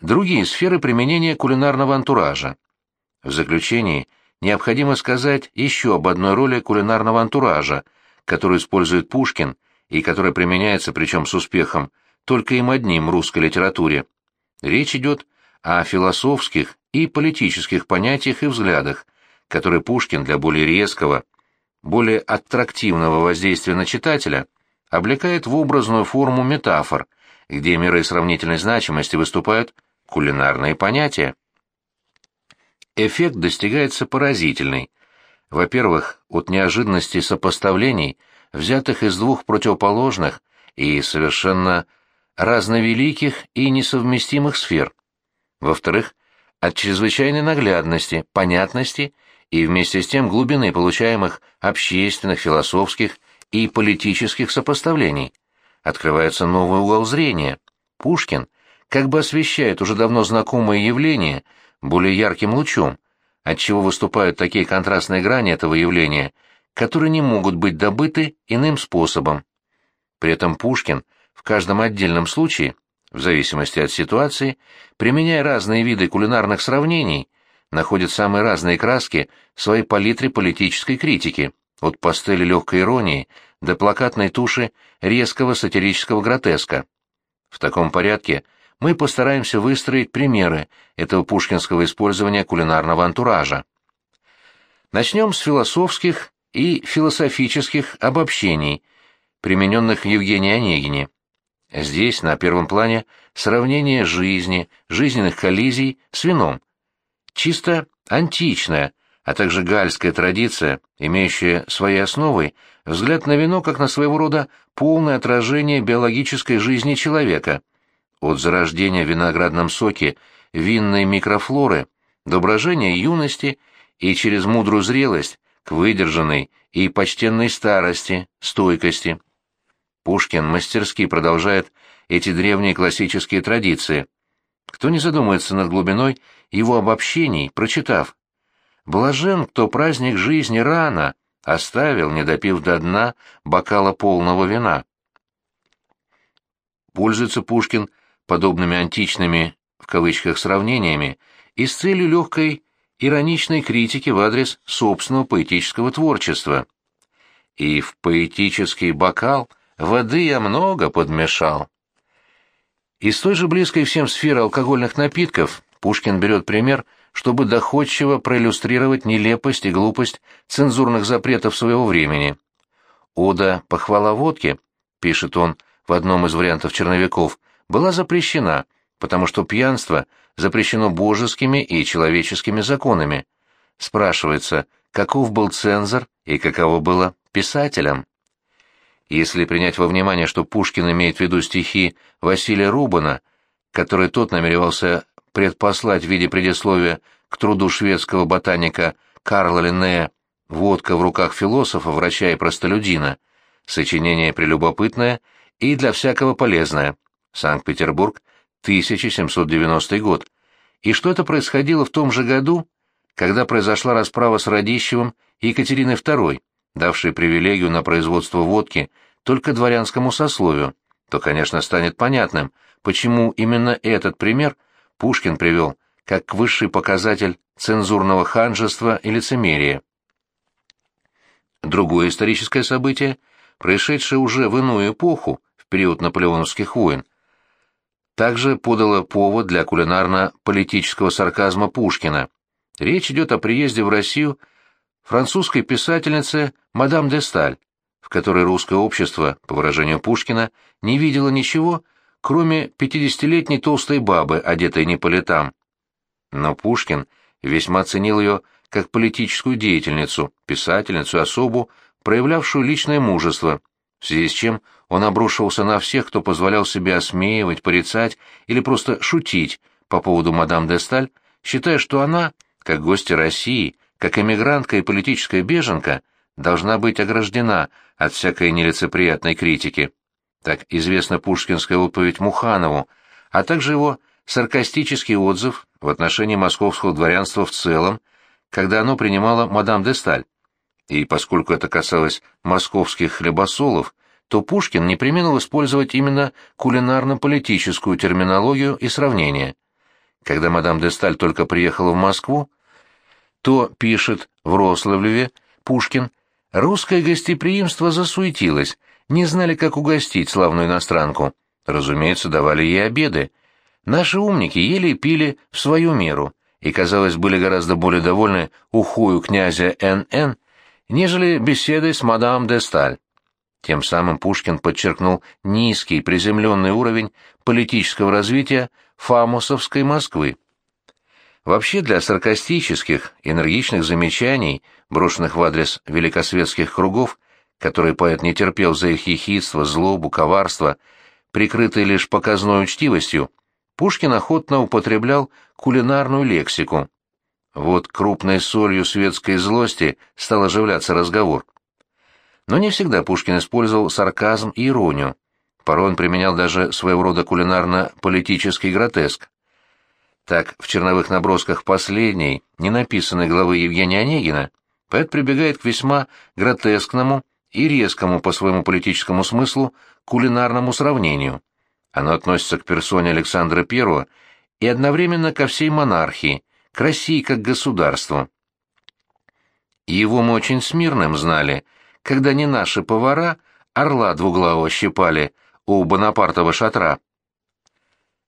другие сферы применения кулинарного антуража. В заключении необходимо сказать еще об одной роли кулинарного антуража, которую использует Пушкин и которая применяется, причем с успехом, только им одним русской литературе. Речь идет о философских и политических понятиях и взглядах, которые Пушкин для более резкого, более аттрактивного воздействия на читателя облекает в образную форму метафор, где мерой сравнительной значимости выступают кулинарные понятия. Эффект достигается поразительный. Во-первых, от неожиданности сопоставлений, взятых из двух противоположных и совершенно разновеликих и несовместимых сфер. Во-вторых, от чрезвычайной наглядности, понятности и вместе с тем глубины получаемых общественных, философских и политических сопоставлений. Открывается новый угол зрения. Пушкин как бы освещает уже давно знакомое явление более ярким лучом, отчего выступают такие контрастные грани этого явления, которые не могут быть добыты иным способом. При этом Пушкин в каждом отдельном случае, в зависимости от ситуации, применяя разные виды кулинарных сравнений, находит самые разные краски своей палитре политической критики, от пастели легкой иронии до плакатной туши резкого сатирического гротеска. В таком порядке мы постараемся выстроить примеры этого пушкинского использования кулинарного антуража. Начнем с философских и философических обобщений, примененных Евгении Онегине. Здесь на первом плане сравнение жизни, жизненных коллизий с вином, чисто античная, а также гальская традиция, имеющая своей основой взгляд на вино как на своего рода полное отражение биологической жизни человека, от зарождения в виноградном соке винной микрофлоры до брожения юности и через мудрую зрелость к выдержанной и почтенной старости, стойкости. Пушкин мастерски продолжает эти древние классические традиции. Кто не задумается над глубиной его обобщений, прочитав. Блажен, кто праздник жизни рано оставил, не допив до дна бокала полного вина. Пользуется Пушкин подобными античными в кавычках сравнениями и с целью легкой ироничной критики в адрес собственного поэтического творчества. И в поэтический бокал воды я много подмешал. Из той же близкой всем сферы алкогольных напитков Пушкин берет пример, чтобы доходчиво проиллюстрировать нелепость и глупость цензурных запретов своего времени. «Ода похвала водки», — пишет он в одном из вариантов черновиков, была запрещена, потому что пьянство запрещено божескими и человеческими законами. Спрашивается, каков был цензор и каково было писателям? Если принять во внимание, что Пушкин имеет в виду стихи Василия Рубана, которые тот намеревался предпослать в виде предисловия к труду шведского ботаника Карла Линнея «Водка в руках философа, врача и простолюдина», сочинение прелюбопытное и для всякого полезное. Санкт-Петербург, 1790 год. И что это происходило в том же году, когда произошла расправа с Радищевым и Екатериной II, давшей привилегию на производство водки только дворянскому сословию, то, конечно, станет понятным, почему именно этот пример Пушкин привел как высший показатель цензурного ханжества и лицемерия. Другое историческое событие, происшедшее уже в иную эпоху, в период наполеоновских войн, также подало повод для кулинарно-политического сарказма Пушкина. Речь идет о приезде в Россию французской писательницы мадам де Сталь, в которой русское общество, по выражению Пушкина, не видело ничего, кроме пятидесятилетней толстой бабы, одетой не по летам. Но Пушкин весьма ценил ее как политическую деятельницу, писательницу особу, проявлявшую личное мужество, в связи с чем он обрушивался на всех, кто позволял себе осмеивать, порицать или просто шутить по поводу мадам де Сталь, считая, что она, как гостья России, как эмигрантка и политическая беженка, должна быть ограждена от всякой нелицеприятной критики. Так известна пушкинская отповедь Муханову, а также его саркастический отзыв в отношении московского дворянства в целом, когда оно принимало мадам де Сталь. И поскольку это касалось московских хлебосолов, то Пушкин не применил использовать именно кулинарно-политическую терминологию и сравнение. когда мадам де Сталь только приехала в Москву, то, пишет в Рославлеве Пушкин, русское гостеприимство засуетилось, не знали, как угостить славную иностранку. Разумеется, давали ей обеды. Наши умники ели и пили в свою меру, и, казалось, были гораздо более довольны ухую князя Н.Н., нежели беседой с мадам де Сталь. Тем самым Пушкин подчеркнул низкий, приземленный уровень политического развития фамусовской Москвы. Вообще для саркастических, энергичных замечаний, брошенных в адрес великосветских кругов, которые поэт не терпел за их ехидство, злобу, коварство, прикрытые лишь показной учтивостью, Пушкин охотно употреблял кулинарную лексику. Вот крупной солью светской злости стал оживляться разговор. Но не всегда Пушкин использовал сарказм и иронию. Порой он применял даже своего рода кулинарно-политический гротеск. Так, в черновых набросках последней, ненаписанной главы Евгения Онегина, поэт прибегает к весьма гротескному и резкому по своему политическому смыслу кулинарному сравнению. Оно относится к персоне Александра I и одновременно ко всей монархии, к России как государству. Его мы очень смирным знали, когда не наши повара орла двуглавого щипали у Бонапартова шатра.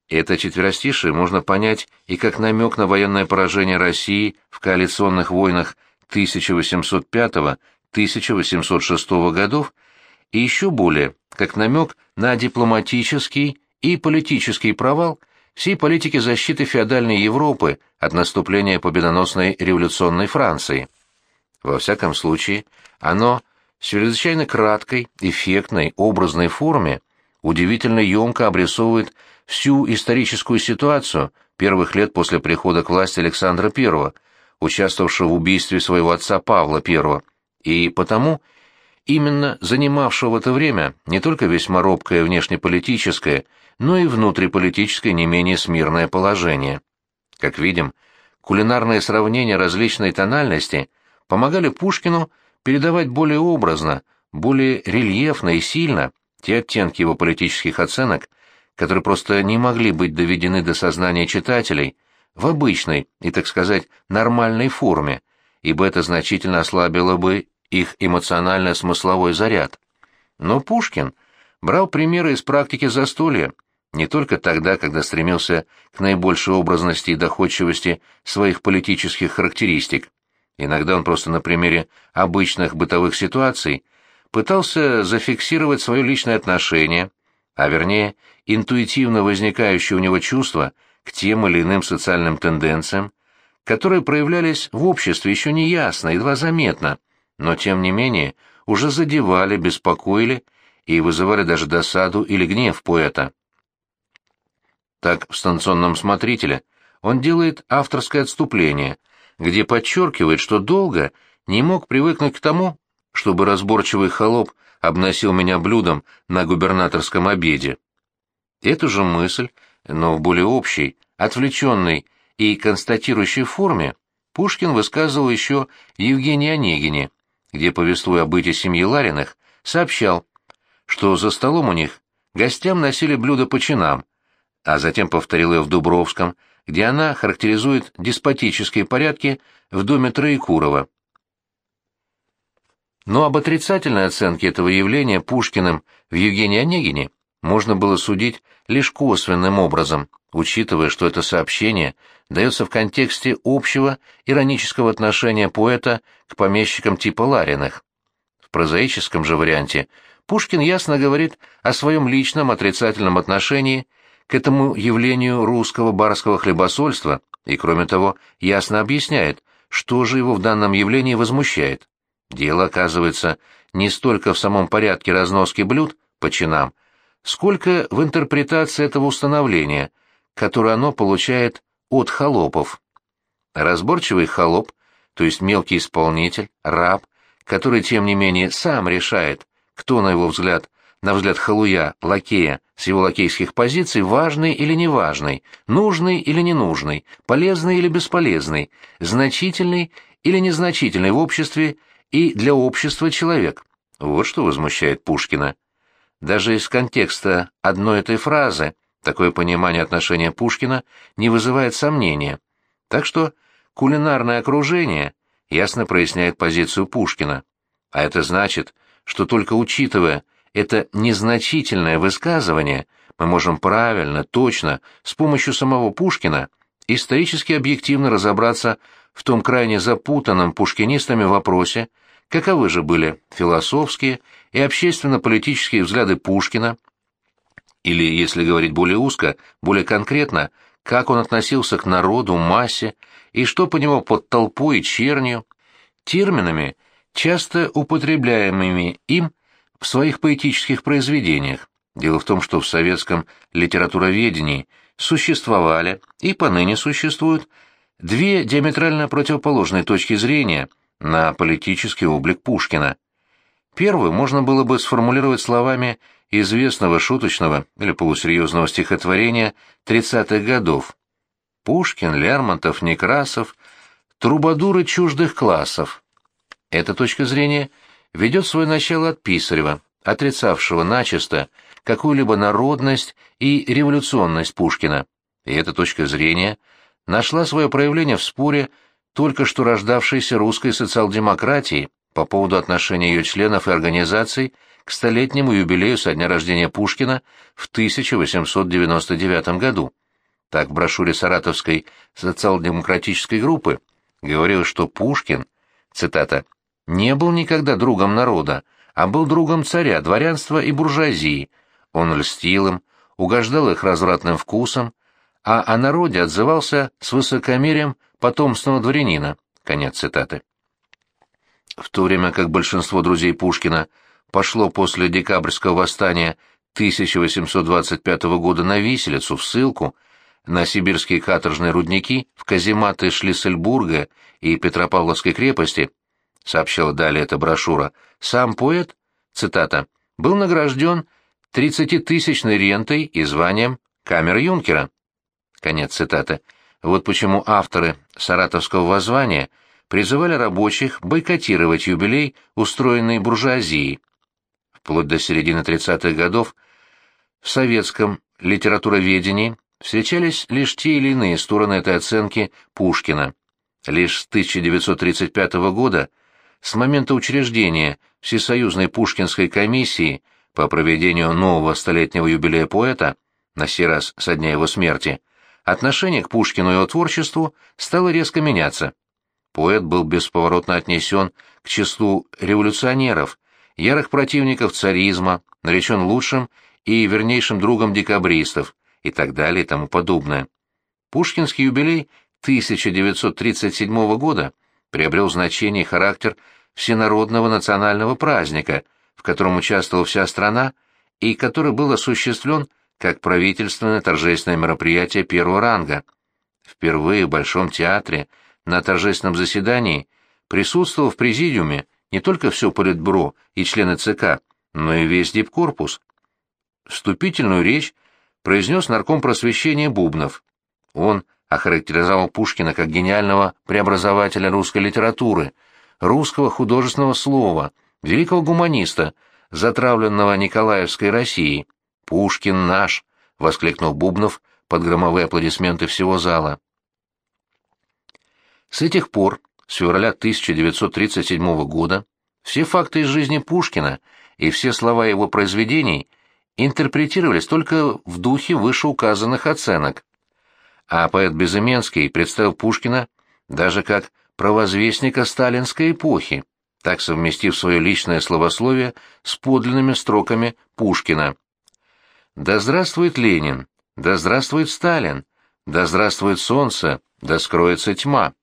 Это четверостишее можно понять и как намек на военное поражение России в коалиционных войнах 1805-1806 годов, и еще более как намек на дипломатический и политический провал всей политики защиты феодальной Европы от наступления победоносной революционной Франции. Во всяком случае, оно в чрезвычайно краткой, эффектной, образной форме удивительно емко обрисовывает всю историческую ситуацию первых лет после прихода к власти Александра I, участвовавшего в убийстве своего отца Павла I, и потому именно занимавшего в это время не только весьма робкое внешнеполитическое, но и внутриполитическое не менее смирное положение. Как видим, кулинарные сравнения различной тональности помогали Пушкину передавать более образно, более рельефно и сильно те оттенки его политических оценок, которые просто не могли быть доведены до сознания читателей в обычной и, так сказать, нормальной форме, ибо это значительно ослабило бы их эмоционально-смысловой заряд. Но Пушкин брал примеры из практики застолья, не только тогда, когда стремился к наибольшей образности и доходчивости своих политических характеристик. Иногда он просто на примере обычных бытовых ситуаций пытался зафиксировать свое личное отношение, а вернее, интуитивно возникающее у него чувство к тем или иным социальным тенденциям, которые проявлялись в обществе еще не ясно, едва заметно, но тем не менее уже задевали, беспокоили и вызывали даже досаду или гнев поэта. Так в станционном смотрителе он делает авторское отступление, где подчеркивает, что долго не мог привыкнуть к тому, чтобы разборчивый холоп обносил меня блюдом на губернаторском обеде. Эту же мысль, но в более общей, отвлеченной и констатирующей форме, Пушкин высказывал еще Евгении Онегине, где, повествуя о быте семьи Лариных, сообщал, что за столом у них гостям носили блюда по чинам, а затем повторил ее в Дубровском, где она характеризует деспотические порядки в доме Троекурова. Но об отрицательной оценке этого явления Пушкиным в Евгении Онегине можно было судить лишь косвенным образом, учитывая, что это сообщение дается в контексте общего иронического отношения поэта к помещикам типа Лариных. В прозаическом же варианте Пушкин ясно говорит о своем личном отрицательном отношении к этому явлению русского барского хлебосольства и, кроме того, ясно объясняет, что же его в данном явлении возмущает. Дело, оказывается, не столько в самом порядке разноски блюд по чинам, сколько в интерпретации этого установления, которое оно получает от холопов. Разборчивый холоп, то есть мелкий исполнитель, раб, который, тем не менее, сам решает, кто, на его взгляд, на взгляд халуя, лакея, с его лакейских позиций, важный или неважный, нужный или ненужный, полезный или бесполезный, значительный или незначительный в обществе и для общества человек. Вот что возмущает Пушкина. Даже из контекста одной этой фразы Такое понимание отношения Пушкина не вызывает сомнения. Так что кулинарное окружение ясно проясняет позицию Пушкина. А это значит, что только учитывая это незначительное высказывание, мы можем правильно, точно, с помощью самого Пушкина, исторически объективно разобраться в том крайне запутанном пушкинистами вопросе, каковы же были философские и общественно-политические взгляды Пушкина, или, если говорить более узко, более конкретно, как он относился к народу, массе, и что по него под толпой и чернью, терминами, часто употребляемыми им в своих поэтических произведениях. Дело в том, что в советском литературоведении существовали и поныне существуют две диаметрально противоположные точки зрения на политический облик Пушкина. Первую можно было бы сформулировать словами известного шуточного или полусерьезного стихотворения 30-х годов. Пушкин, Лермонтов, Некрасов — трубадуры чуждых классов. Эта точка зрения ведет свое начало от Писарева, отрицавшего начисто какую-либо народность и революционность Пушкина. И эта точка зрения нашла свое проявление в споре только что рождавшейся русской социал-демократии по поводу отношения ее членов и организаций к столетнему юбилею со дня рождения Пушкина в 1899 году. Так в брошюре Саратовской социал-демократической группы говорилось, что Пушкин, цитата, «не был никогда другом народа, а был другом царя, дворянства и буржуазии. Он льстил им, угождал их развратным вкусом, а о народе отзывался с высокомерием потомственного дворянина». Конец цитаты. В то время как большинство друзей Пушкина пошло после декабрьского восстания 1825 года на виселицу, в ссылку, на сибирские каторжные рудники, в казематы Шлиссельбурга и Петропавловской крепости, сообщила далее эта брошюра, сам поэт, цитата, был награжден 30-тысячной рентой и званием камер-юнкера. Конец цитаты. Вот почему авторы «Саратовского воззвания» призывали рабочих бойкотировать юбилей, устроенный буржуазией. Вплоть до середины 30-х годов в советском литературоведении встречались лишь те или иные стороны этой оценки Пушкина. Лишь с 1935 года, с момента учреждения Всесоюзной Пушкинской комиссии по проведению нового столетнего юбилея поэта, на сей раз со дня его смерти, отношение к Пушкину и его творчеству стало резко меняться. Поэт был бесповоротно отнесен к числу революционеров, ярых противников царизма, наречен лучшим и вернейшим другом декабристов, и так далее и тому подобное. Пушкинский юбилей 1937 года приобрел значение и характер всенародного национального праздника, в котором участвовала вся страна и который был осуществлен как правительственное торжественное мероприятие первого ранга. Впервые в Большом театре на торжественном заседании присутствовал в президиуме не только все Политбюро и члены ЦК, но и весь дипкорпус. Вступительную речь произнес нарком просвещения Бубнов. Он охарактеризовал Пушкина как гениального преобразователя русской литературы, русского художественного слова, великого гуманиста, затравленного Николаевской Россией. «Пушкин наш!» — воскликнул Бубнов под громовые аплодисменты всего зала. С этих пор, с февраля 1937 года, все факты из жизни Пушкина и все слова его произведений — интерпретировались только в духе вышеуказанных оценок. А поэт Безыменский представил Пушкина даже как провозвестника сталинской эпохи, так совместив свое личное словословие с подлинными строками Пушкина. «Да здравствует Ленин! Да здравствует Сталин! Да здравствует солнце! Да скроется тьма!»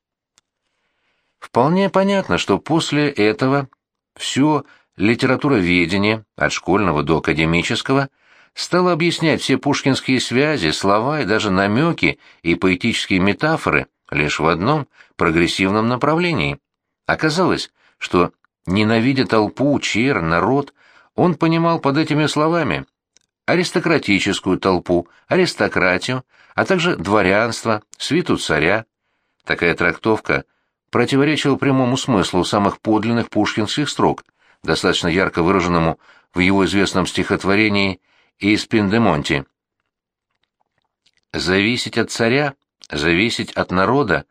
Вполне понятно, что после этого все литературоведение, от школьного до академического, стало объяснять все пушкинские связи, слова и даже намеки и поэтические метафоры лишь в одном прогрессивном направлении. Оказалось, что, ненавидя толпу, чер, народ, он понимал под этими словами аристократическую толпу, аристократию, а также дворянство, свиту царя. Такая трактовка противоречила прямому смыслу самых подлинных пушкинских строк – достаточно ярко выраженному в его известном стихотворении «Из Пиндемонти». Зависеть от царя, зависеть от народа,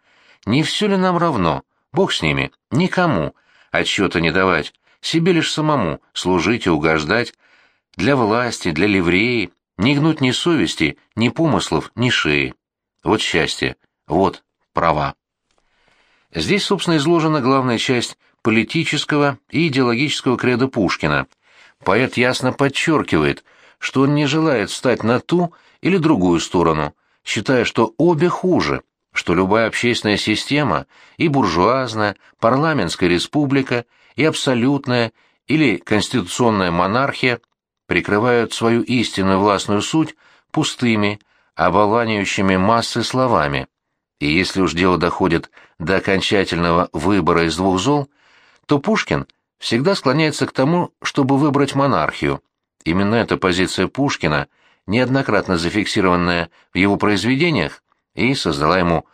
не все ли нам равно? Бог с ними, никому, отчета не давать, себе лишь самому служить и угождать, для власти, для ливреи, не гнуть ни совести, ни помыслов, ни шеи. Вот счастье, вот права. Здесь, собственно, изложена главная часть политического и идеологического кредо Пушкина. Поэт ясно подчеркивает, что он не желает встать на ту или другую сторону, считая, что обе хуже, что любая общественная система, и буржуазная, парламентская республика, и абсолютная или конституционная монархия прикрывают свою истинную властную суть пустыми, оболванивающими массы словами. И если уж дело доходит до окончательного выбора из двух зол, то Пушкин всегда склоняется к тому, чтобы выбрать монархию. Именно эта позиция Пушкина, неоднократно зафиксированная в его произведениях, и создала ему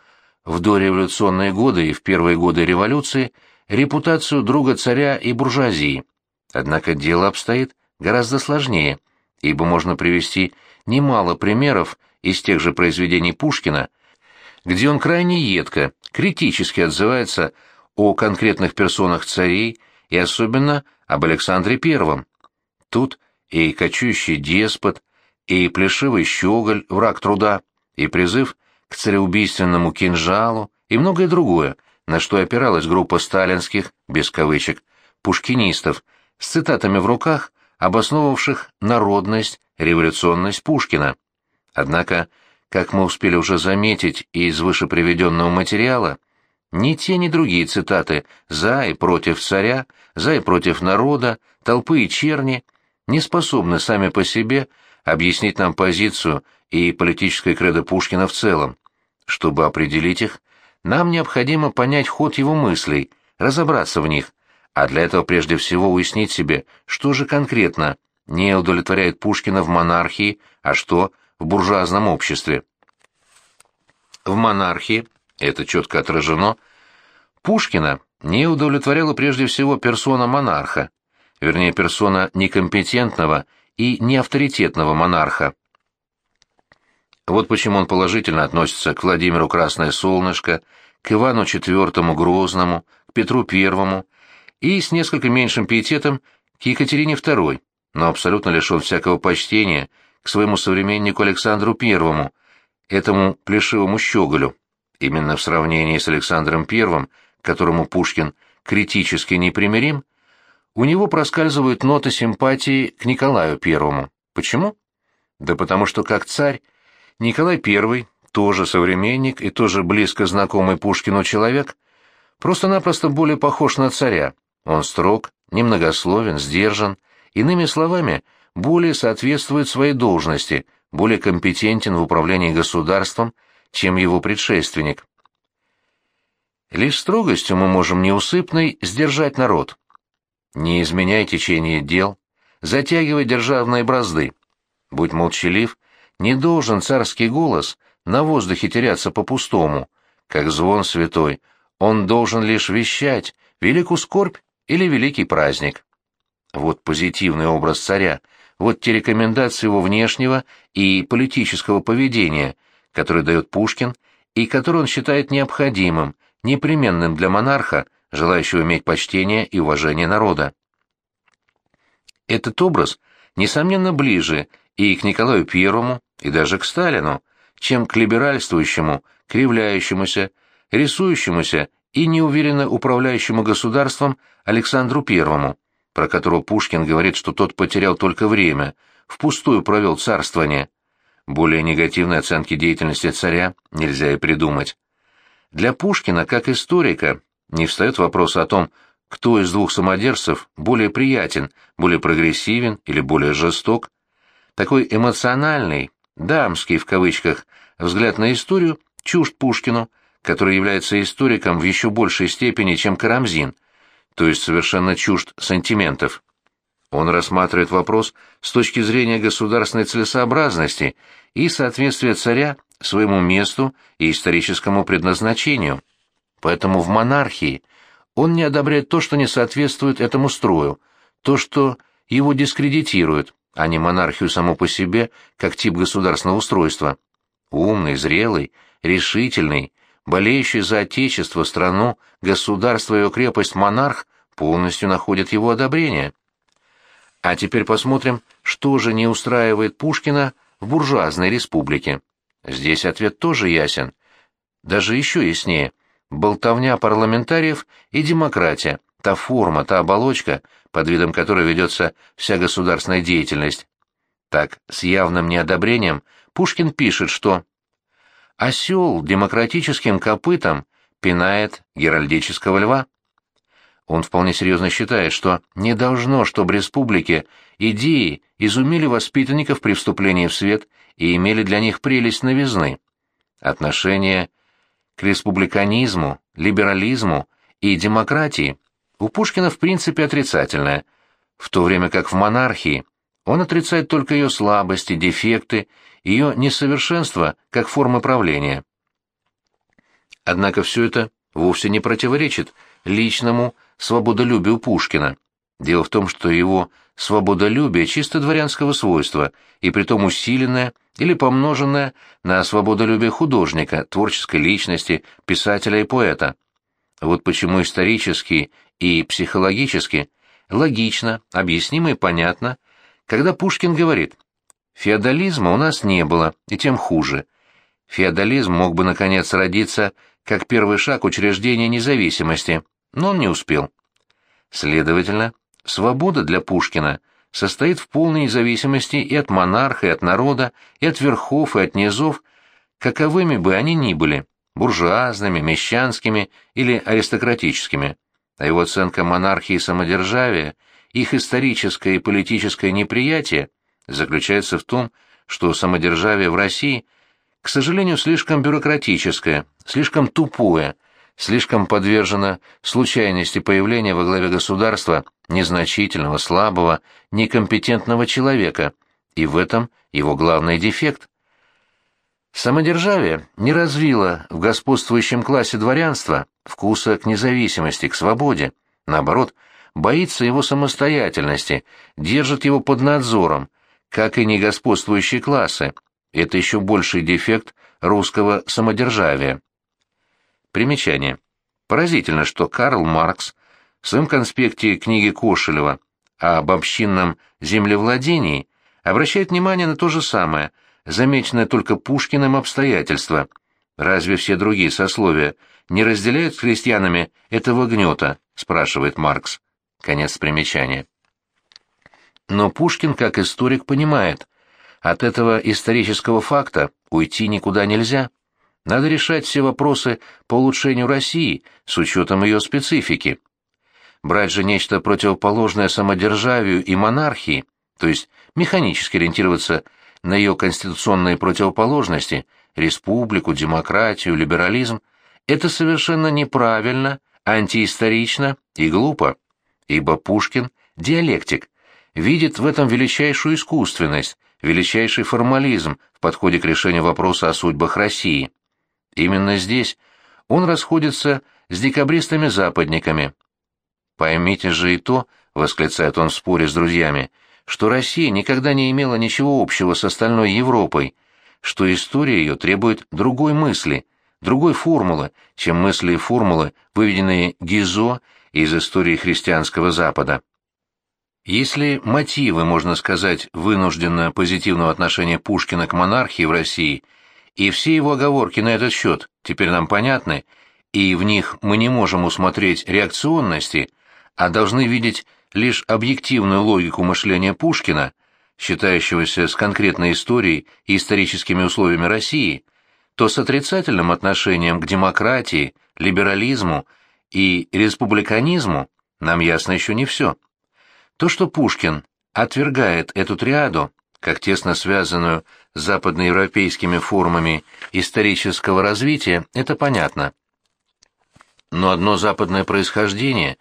в дореволюционные годы и в первые годы революции репутацию друга царя и буржуазии. Однако дело обстоит гораздо сложнее, ибо можно привести немало примеров из тех же произведений Пушкина, где он крайне едко, критически отзывается о конкретных персонах царей и особенно об Александре Первом. Тут и кочующий деспот, и плешивый щеголь, враг труда, и призыв к цареубийственному кинжалу, и многое другое, на что опиралась группа сталинских, без кавычек, пушкинистов, с цитатами в руках, обосновавших народность, революционность Пушкина. Однако, как мы успели уже заметить из вышеприведенного материала, ни те, ни другие цитаты «за и против царя», «за и против народа», «толпы и черни» не способны сами по себе объяснить нам позицию и политическое кредо Пушкина в целом. Чтобы определить их, нам необходимо понять ход его мыслей, разобраться в них, а для этого прежде всего уяснить себе, что же конкретно не удовлетворяет Пушкина в монархии, а что в буржуазном обществе. В монархии, это четко отражено, Пушкина не удовлетворяла прежде всего персона монарха, вернее персона некомпетентного и неавторитетного монарха. Вот почему он положительно относится к Владимиру Красное Солнышко, к Ивану IV Грозному, к Петру I и с несколько меньшим пиететом к Екатерине II, но абсолютно лишен всякого почтения к своему современнику Александру I, этому плешивому щеголю. Именно в сравнении с Александром I, которому Пушкин критически непримирим, у него проскальзывают ноты симпатии к Николаю I. Почему? Да потому что как царь Николай I, тоже современник и тоже близко знакомый Пушкину человек, просто-напросто более похож на царя. Он строг, немногословен, сдержан, иными словами, более соответствует своей должности, более компетентен в управлении государством, чем его предшественник. Лишь строгостью мы можем неусыпной сдержать народ. Не изменяй течение дел, затягивай державные бразды. Будь молчалив, не должен царский голос на воздухе теряться по-пустому, как звон святой. Он должен лишь вещать великую скорбь или великий праздник. Вот позитивный образ царя, вот те рекомендации его внешнего и политического поведения, которые дает Пушкин и которые он считает необходимым, непременным для монарха, желающего иметь почтение и уважение народа. Этот образ, несомненно, ближе и к Николаю Первому, и даже к Сталину, чем к либеральствующему, кривляющемуся, рисующемуся и неуверенно управляющему государством Александру Первому, про которого Пушкин говорит, что тот потерял только время, впустую провел царствование. Более негативной оценки деятельности царя нельзя и придумать. Для Пушкина, как историка, не встает вопрос о том, кто из двух самодержцев более приятен, более прогрессивен или более жесток. Такой эмоциональный, «дамский» в кавычках, взгляд на историю чужд Пушкину, который является историком в еще большей степени, чем Карамзин, то есть совершенно чужд сантиментов. Он рассматривает вопрос с точки зрения государственной целесообразности и соответствия царя своему месту и историческому предназначению. Поэтому в монархии он не одобряет то, что не соответствует этому строю, то, что его дискредитирует, а не монархию саму по себе, как тип государственного устройства. умный, зрелый, решительный, болеющий за отечество, страну, государство и его крепость монарх полностью находит его одобрение. А теперь посмотрим, что же не устраивает Пушкина в буржуазной республике. Здесь ответ тоже ясен. Даже еще яснее. Болтовня парламентариев и демократия, та форма, та оболочка, под видом которой ведется вся государственная деятельность. Так, с явным неодобрением Пушкин пишет, что «осел демократическим копытом пинает геральдического льва». Он вполне серьезно считает, что не должно, чтобы республики идеи изумили воспитанников при вступлении в свет и имели для них прелесть новизны. Отношение к республиканизму, либерализму и демократии у Пушкина в принципе отрицательное, в то время как в монархии он отрицает только ее слабости, дефекты, ее несовершенство как формы правления. Однако все это вовсе не противоречит личному свободолюбию Пушкина. Дело в том, что его свободолюбие чисто дворянского свойства, и притом усиленное или помноженное на свободолюбие художника, творческой личности, писателя и поэта. Вот почему исторически и психологически логично, объяснимо и понятно, когда Пушкин говорит «феодализма у нас не было, и тем хуже». Феодализм мог бы, наконец, родиться как первый шаг учреждения независимости, но он не успел. Следовательно, свобода для Пушкина состоит в полной независимости и от монарха, и от народа, и от верхов, и от низов, каковыми бы они ни были, буржуазными, мещанскими или аристократическими. А его оценка монархии и самодержавия, их историческое и политическое неприятие заключается в том, что самодержавие в России – к сожалению, слишком бюрократическое, слишком тупое, слишком подвержено случайности появления во главе государства незначительного, слабого, некомпетентного человека, и в этом его главный дефект. Самодержавие не развило в господствующем классе дворянства вкуса к независимости, к свободе. Наоборот, боится его самостоятельности, держит его под надзором, как и негосподствующие классы, это еще больший дефект русского самодержавия. Примечание. Поразительно, что Карл Маркс в своем конспекте книги Кошелева об общинном землевладении обращает внимание на то же самое, замеченное только Пушкиным обстоятельство. Разве все другие сословия не разделяют с крестьянами этого гнета, спрашивает Маркс. Конец примечания. Но Пушкин, как историк, понимает, от этого исторического факта уйти никуда нельзя. Надо решать все вопросы по улучшению России с учетом ее специфики. Брать же нечто противоположное самодержавию и монархии, то есть механически ориентироваться на ее конституционные противоположности, республику, демократию, либерализм, это совершенно неправильно, антиисторично и глупо, ибо Пушкин – диалектик, видит в этом величайшую искусственность, величайший формализм в подходе к решению вопроса о судьбах России. Именно здесь он расходится с декабристами-западниками. «Поймите же и то», — восклицает он в споре с друзьями, «что Россия никогда не имела ничего общего с остальной Европой, что история ее требует другой мысли, другой формулы, чем мысли и формулы, выведенные Гизо из истории христианского Запада». Если мотивы, можно сказать, вынужденно позитивного отношения Пушкина к монархии в России, и все его оговорки на этот счет теперь нам понятны, и в них мы не можем усмотреть реакционности, а должны видеть лишь объективную логику мышления Пушкина, считающегося с конкретной историей и историческими условиями России, то с отрицательным отношением к демократии, либерализму и республиканизму нам ясно еще не все. То, что Пушкин отвергает эту триаду, как тесно связанную западноевропейскими формами исторического развития, это понятно. Но одно западное происхождение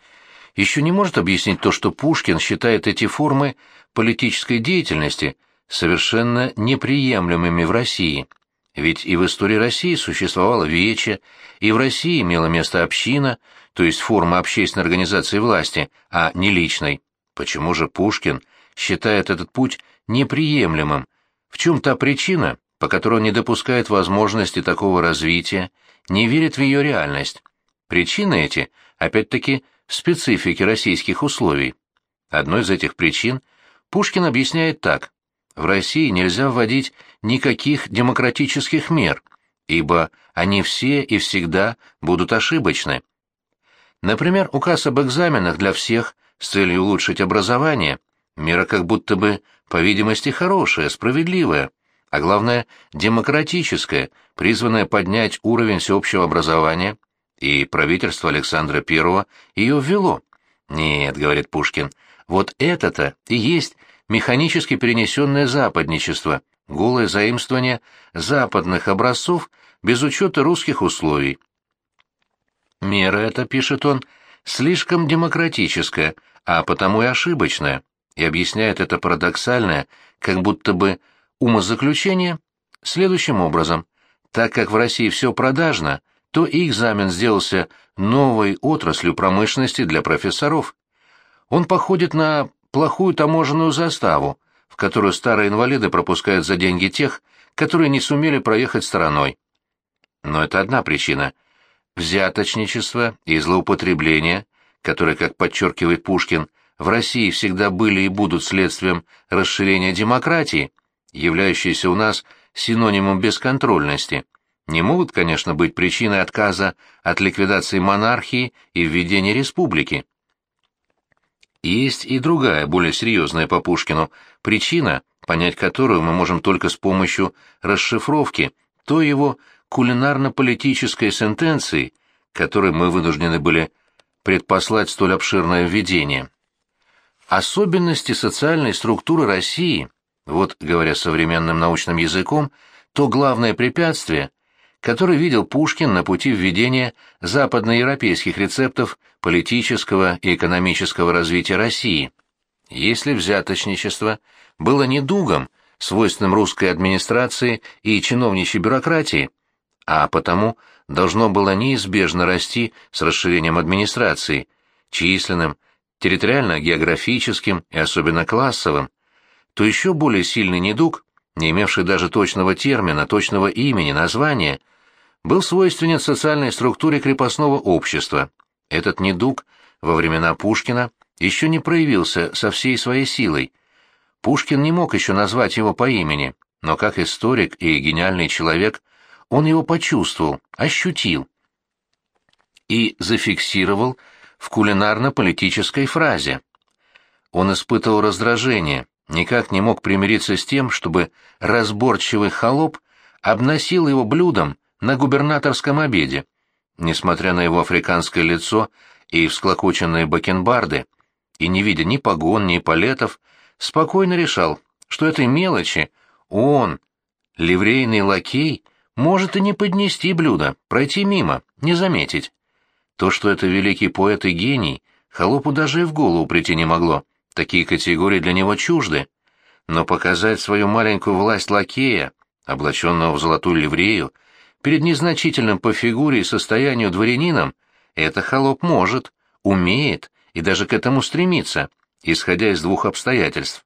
еще не может объяснить то, что Пушкин считает эти формы политической деятельности совершенно неприемлемыми в России. Ведь и в истории России существовало вече, и в России имела место община, то есть форма общественной организации власти, а не личной. Почему же Пушкин считает этот путь неприемлемым? В чем та причина, по которой он не допускает возможности такого развития, не верит в ее реальность. Причины эти, опять-таки, в специфике российских условий. Одной из этих причин Пушкин объясняет так. В России нельзя вводить никаких демократических мер, ибо они все и всегда будут ошибочны. Например, указ об экзаменах для всех с целью улучшить образование, мера как будто бы, по видимости, хорошая, справедливая, а главное, демократическая, призванная поднять уровень всеобщего образования, и правительство Александра I ее ввело. «Нет», — говорит Пушкин, — «вот это-то и есть механически перенесенное западничество, голое заимствование западных образцов без учета русских условий». Мера эта, пишет он, слишком демократическая, а потому и ошибочная, и объясняет это парадоксальное, как будто бы умозаключение следующим образом. Так как в России все продажно, то и экзамен сделался новой отраслью промышленности для профессоров. Он походит на плохую таможенную заставу, в которую старые инвалиды пропускают за деньги тех, которые не сумели проехать стороной. Но это одна причина. Взяточничество и злоупотребление, которые, как подчеркивает Пушкин, в России всегда были и будут следствием расширения демократии, являющейся у нас синонимом бесконтрольности, не могут, конечно, быть причиной отказа от ликвидации монархии и введения республики. Есть и другая, более серьезная по Пушкину, причина, понять которую мы можем только с помощью расшифровки той его кулинарно-политической сентенции, которой мы вынуждены были предпослать столь обширное введение. Особенности социальной структуры России, вот, говоря современным научным языком, то главное препятствие, который видел Пушкин на пути введения западноевропейских рецептов политического и экономического развития России. Если взяточничество было недугом, свойственным русской администрации и чиновничьей бюрократии, а потому должно было неизбежно расти с расширением администрации, численным, территориально-географическим и особенно классовым, то еще более сильный недуг, не имевший даже точного термина, точного имени, названия – был свойственен социальной структуре крепостного общества. Этот недуг во времена Пушкина еще не проявился со всей своей силой. Пушкин не мог еще назвать его по имени, но как историк и гениальный человек он его почувствовал, ощутил и зафиксировал в кулинарно-политической фразе. Он испытывал раздражение, никак не мог примириться с тем, чтобы разборчивый холоп обносил его блюдом, на губернаторском обеде. Несмотря на его африканское лицо и всклокоченные бакенбарды, и не видя ни погон, ни палетов, спокойно решал, что этой мелочи он, ливрейный лакей, может и не поднести блюдо, пройти мимо, не заметить. То, что это великий поэт и гений, холопу даже и в голову прийти не могло, такие категории для него чужды. Но показать свою маленькую власть лакея, облаченного в золотую ливрею, Перед незначительным по фигуре и состоянию дворянином это холоп может, умеет и даже к этому стремится, исходя из двух обстоятельств.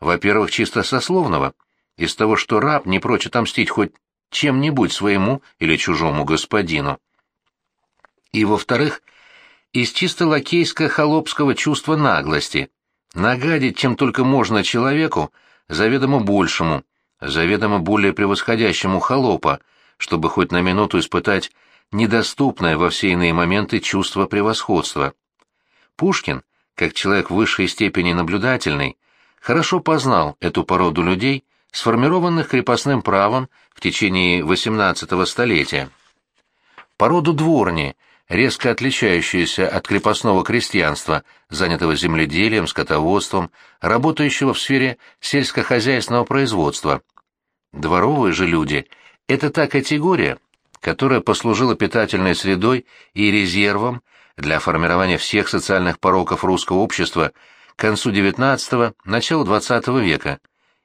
Во-первых, чисто сословного, из того, что раб не прочь отомстить хоть чем-нибудь своему или чужому господину. И, во-вторых, из чисто лакейско-холопского чувства наглости, нагадить чем только можно человеку, заведомо большему, заведомо более превосходящему холопа, чтобы хоть на минуту испытать недоступное во все иные моменты чувство превосходства. Пушкин, как человек высшей степени наблюдательный, хорошо познал эту породу людей, сформированных крепостным правом в течение XVIII столетия. Породу дворни, резко отличающуюся от крепостного крестьянства, занятого земледелием, скотоводством, работающего в сфере сельскохозяйственного производства. Дворовые же люди – это та категория, которая послужила питательной средой и резервом для формирования всех социальных пороков русского общества к концу XIX – началу XX века.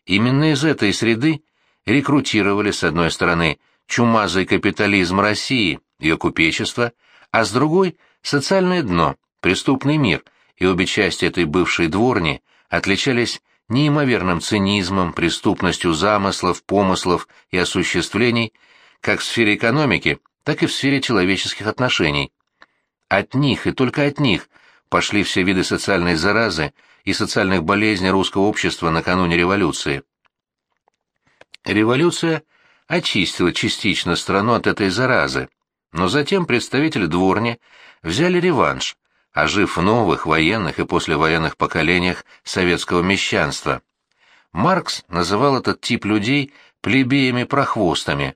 Именно из этой среды рекрутировали, с одной стороны, чумазый капитализм России, ее купечество, а с другой – социальное дно, преступный мир, и обе части этой бывшей дворни отличались неимоверным цинизмом, преступностью замыслов, помыслов и осуществлений, как в сфере экономики, так и в сфере человеческих отношений. От них и только от них пошли все виды социальной заразы и социальных болезней русского общества накануне революции. Революция очистила частично страну от этой заразы, но затем представители дворни взяли реванш, ожив в новых военных и послевоенных поколениях советского мещанства. Маркс называл этот тип людей плебеями-прохвостами,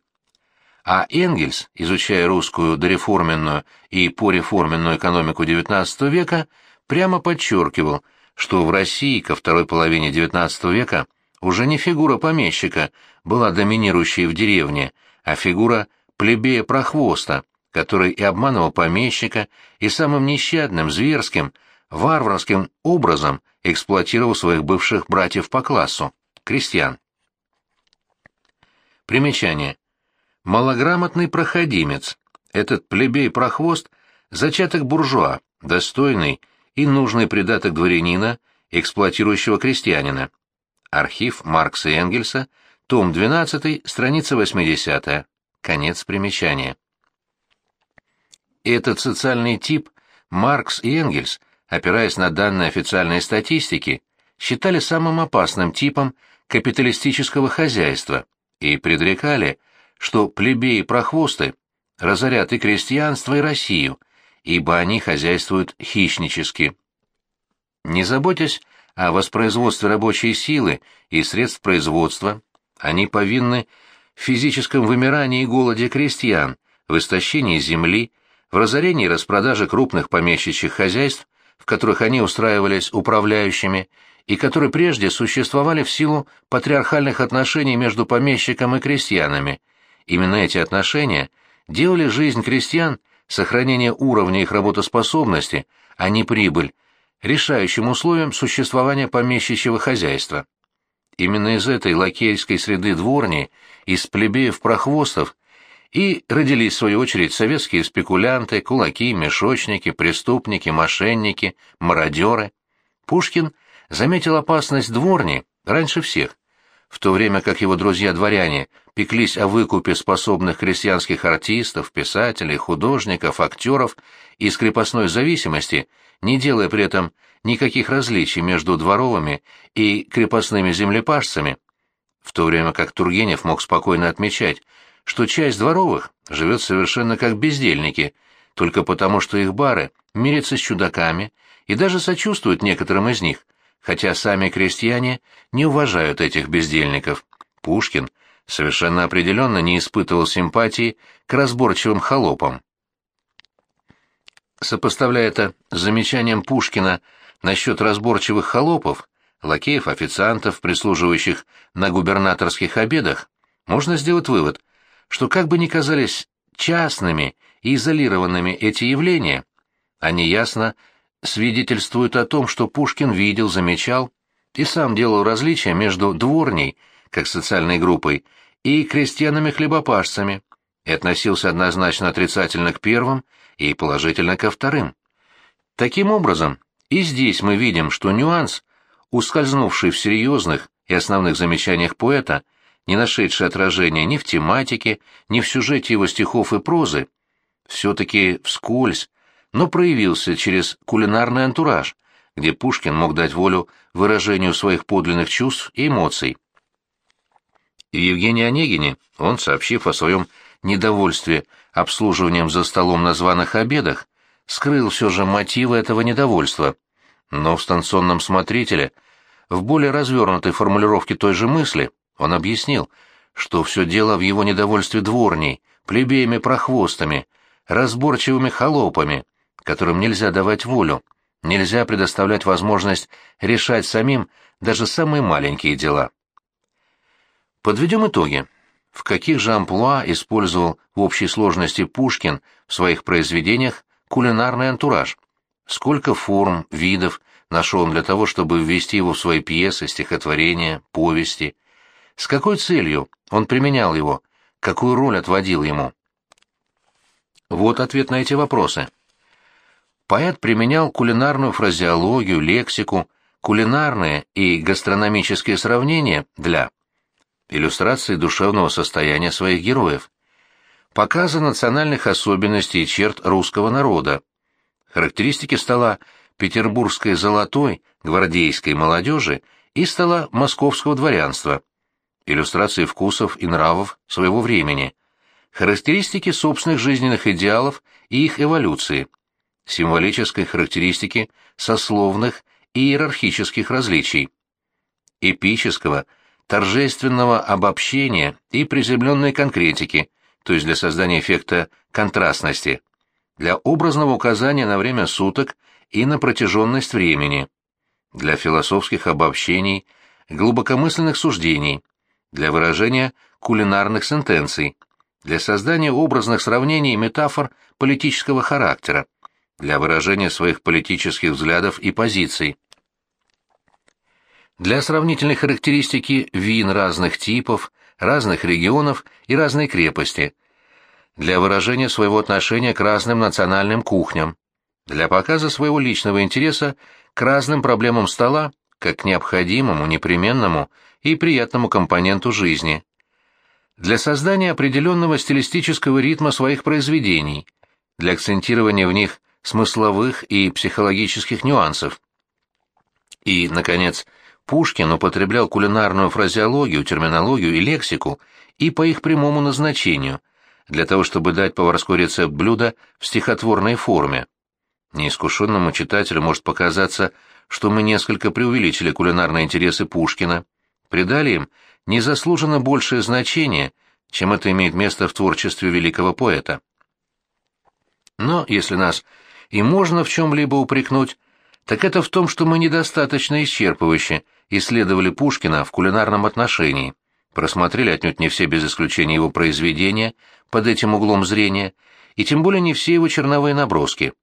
а Энгельс, изучая русскую дореформенную и пореформенную экономику XIX века, прямо подчеркивал, что в России ко второй половине XIX века уже не фигура помещика была доминирующей в деревне, а фигура плебея-прохвоста, который и обманывал помещика, и самым нещадным, зверским, варварским образом эксплуатировал своих бывших братьев по классу, крестьян. Примечание. Малограмотный проходимец. Этот плебей-прохвост – зачаток буржуа, достойный и нужный придаток дворянина, эксплуатирующего крестьянина. Архив Маркса и Энгельса, том 12, страница 80. Конец примечания. Этот социальный тип Маркс и Энгельс, опираясь на данные официальной статистики, считали самым опасным типом капиталистического хозяйства и предрекали, что плебеи-прохвосты разорят и крестьянство, и Россию, ибо они хозяйствуют хищнически. Не заботясь о воспроизводстве рабочей силы и средств производства, они повинны физическом вымирании и голоде крестьян, в истощении земли, в разорении и распродаже крупных помещичьих хозяйств, в которых они устраивались управляющими, и которые прежде существовали в силу патриархальных отношений между помещиком и крестьянами. Именно эти отношения делали жизнь крестьян, сохранение уровня их работоспособности, а не прибыль, решающим условием существования помещичьего хозяйства. Именно из этой лакейской среды дворни, из плебеев-прохвостов, и родились, в свою очередь, советские спекулянты, кулаки, мешочники, преступники, мошенники, мародеры. Пушкин заметил опасность дворни раньше всех, в то время как его друзья-дворяне пеклись о выкупе способных крестьянских артистов, писателей, художников, актеров из крепостной зависимости, не делая при этом никаких различий между дворовыми и крепостными землепашцами, в то время как Тургенев мог спокойно отмечать, что часть дворовых живет совершенно как бездельники, только потому что их бары мирятся с чудаками и даже сочувствуют некоторым из них, хотя сами крестьяне не уважают этих бездельников. Пушкин совершенно определенно не испытывал симпатии к разборчивым холопам. Сопоставляя это с замечанием Пушкина насчет разборчивых холопов, лакеев, официантов, прислуживающих на губернаторских обедах, можно сделать вывод, что как бы ни казались частными и изолированными эти явления, они ясно свидетельствуют о том, что Пушкин видел, замечал и сам делал различия между дворней, как социальной группой, и крестьянами-хлебопашцами, и относился однозначно отрицательно к первым и положительно ко вторым. Таким образом, и здесь мы видим, что нюанс, ускользнувший в серьезных и основных замечаниях поэта, не нашедший отражения ни в тематике, ни в сюжете его стихов и прозы, все-таки вскользь, но проявился через кулинарный антураж, где Пушкин мог дать волю выражению своих подлинных чувств и эмоций. И Евгении Онегине он, сообщив о своем недовольстве обслуживанием за столом на званых обедах, скрыл все же мотивы этого недовольства. Но в станционном смотрителе, в более развернутой формулировке той же мысли, он объяснил, что все дело в его недовольстве дворней, плебеями-прохвостами, разборчивыми холопами, которым нельзя давать волю, нельзя предоставлять возможность решать самим даже самые маленькие дела. Подведем итоги. В каких же амплуа использовал в общей сложности Пушкин в своих произведениях кулинарный антураж? Сколько форм, видов нашел он для того, чтобы ввести его в свои пьесы, стихотворения, повести – с какой целью он применял его? Какую роль отводил ему? Вот ответ на эти вопросы. Поэт применял кулинарную фразеологию, лексику, кулинарные и гастрономические сравнения для иллюстрации душевного состояния своих героев, показа национальных особенностей и черт русского народа, характеристики стола петербургской золотой гвардейской молодежи и стола московского дворянства, иллюстрации вкусов и нравов своего времени, характеристики собственных жизненных идеалов и их эволюции, символической характеристики сословных и иерархических различий, эпического, торжественного обобщения и приземленной конкретики, то есть для создания эффекта контрастности, для образного указания на время суток и на протяженность времени, для философских обобщений, глубокомысленных суждений, для выражения кулинарных сентенций, для создания образных сравнений и метафор политического характера, для выражения своих политических взглядов и позиций. Для сравнительной характеристики вин разных типов, разных регионов и разной крепости, для выражения своего отношения к разным национальным кухням, для показа своего личного интереса к разным проблемам стола, как необходимому, непременному и приятному компоненту жизни, для создания определенного стилистического ритма своих произведений, для акцентирования в них смысловых и психологических нюансов. И, наконец, Пушкин употреблял кулинарную фразеологию, терминологию и лексику и по их прямому назначению, для того чтобы дать поварской рецепт блюда в стихотворной форме. Неискушенному читателю может показаться, что мы несколько преувеличили кулинарные интересы Пушкина, придали им незаслуженно большее значение, чем это имеет место в творчестве великого поэта. Но если нас и можно в чем-либо упрекнуть, так это в том, что мы недостаточно исчерпывающе исследовали Пушкина в кулинарном отношении, просмотрели отнюдь не все без исключения его произведения под этим углом зрения, и тем более не все его черновые наброски.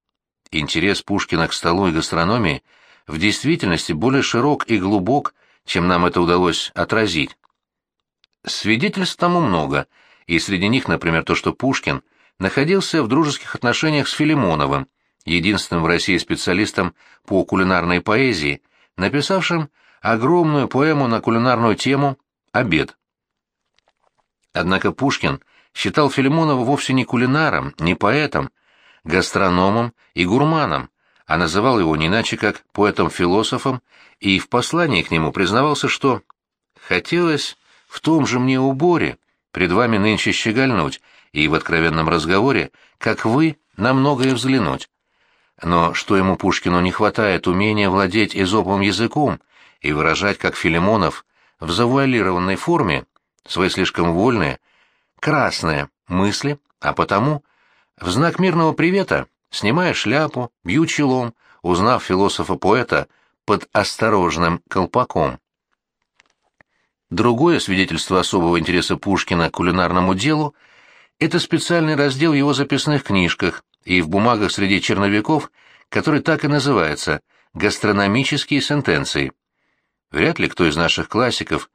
Интерес Пушкина к столу и гастрономии в действительности более широк и глубок, чем нам это удалось отразить. Свидетельств тому много, и среди них, например, то, что Пушкин находился в дружеских отношениях с Филимоновым, единственным в России специалистом по кулинарной поэзии, написавшим огромную поэму на кулинарную тему «Обед». Однако Пушкин считал Филимонова вовсе не кулинаром, не поэтом, гастрономом и гурманом, а называл его не иначе как поэтом-философом и в послании к нему признавался, что «хотелось в том же мне уборе пред вами нынче щегольнуть и в откровенном разговоре, как вы, на многое взглянуть. Но что ему Пушкину не хватает умения владеть изоповым языком и выражать, как Филимонов, в завуалированной форме свои слишком вольные, красные мысли, а потому, в знак мирного привета, снимая шляпу, бью челом, узнав философа-поэта под осторожным колпаком. Другое свидетельство особого интереса Пушкина к кулинарному делу – это специальный раздел в его записных книжках, и в бумагах среди черновиков, который так и называется «гастрономические сентенции». Вряд ли кто из наших классиков,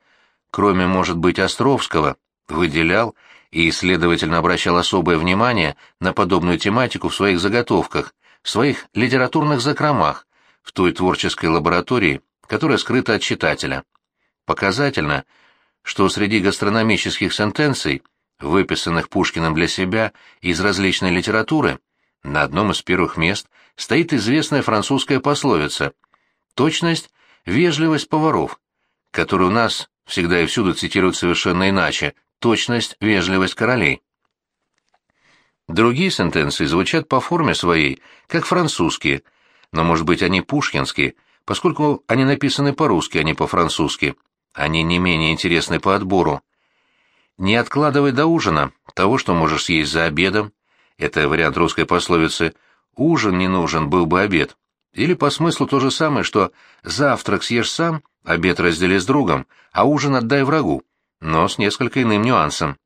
кроме, может быть, Островского, выделял и, следовательно, обращал особое внимание на подобную тематику в своих заготовках, в своих литературных закромах, в той творческой лаборатории, которая скрыта от читателя. Показательно, что среди гастрономических сентенций, выписанных Пушкиным для себя из различной литературы, на одном из первых мест стоит известная французская пословица «Точность – вежливость поваров», которую у нас всегда и всюду цитируют совершенно иначе «точность – вежливость королей». Другие сентенции звучат по форме своей, как французские, но, может быть, они пушкинские, поскольку они написаны по-русски, а не по-французски. Они не менее интересны по отбору. «Не откладывай до ужина того, что можешь съесть за обедом, это вариант русской пословицы «ужин не нужен, был бы обед». Или по смыслу то же самое, что «завтрак съешь сам, обед раздели с другом, а ужин отдай врагу», но с несколько иным нюансом.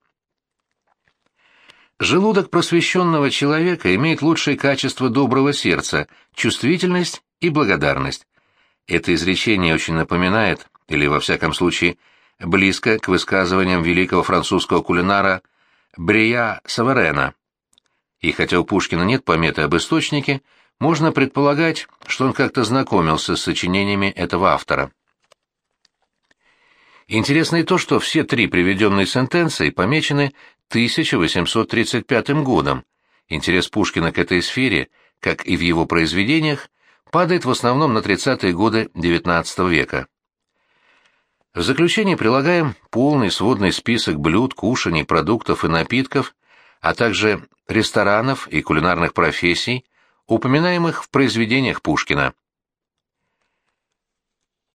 Желудок просвещенного человека имеет лучшие качества доброго сердца, чувствительность и благодарность. Это изречение очень напоминает, или во всяком случае, близко к высказываниям великого французского кулинара Брия Саверена и хотя у Пушкина нет пометы об источнике, можно предполагать, что он как-то знакомился с сочинениями этого автора. Интересно и то, что все три приведенные сентенции помечены 1835 годом. Интерес Пушкина к этой сфере, как и в его произведениях, падает в основном на 30-е годы XIX века. В заключение прилагаем полный сводный список блюд, кушаний, продуктов и напитков, а также ресторанов и кулинарных профессий, упоминаемых в произведениях Пушкина.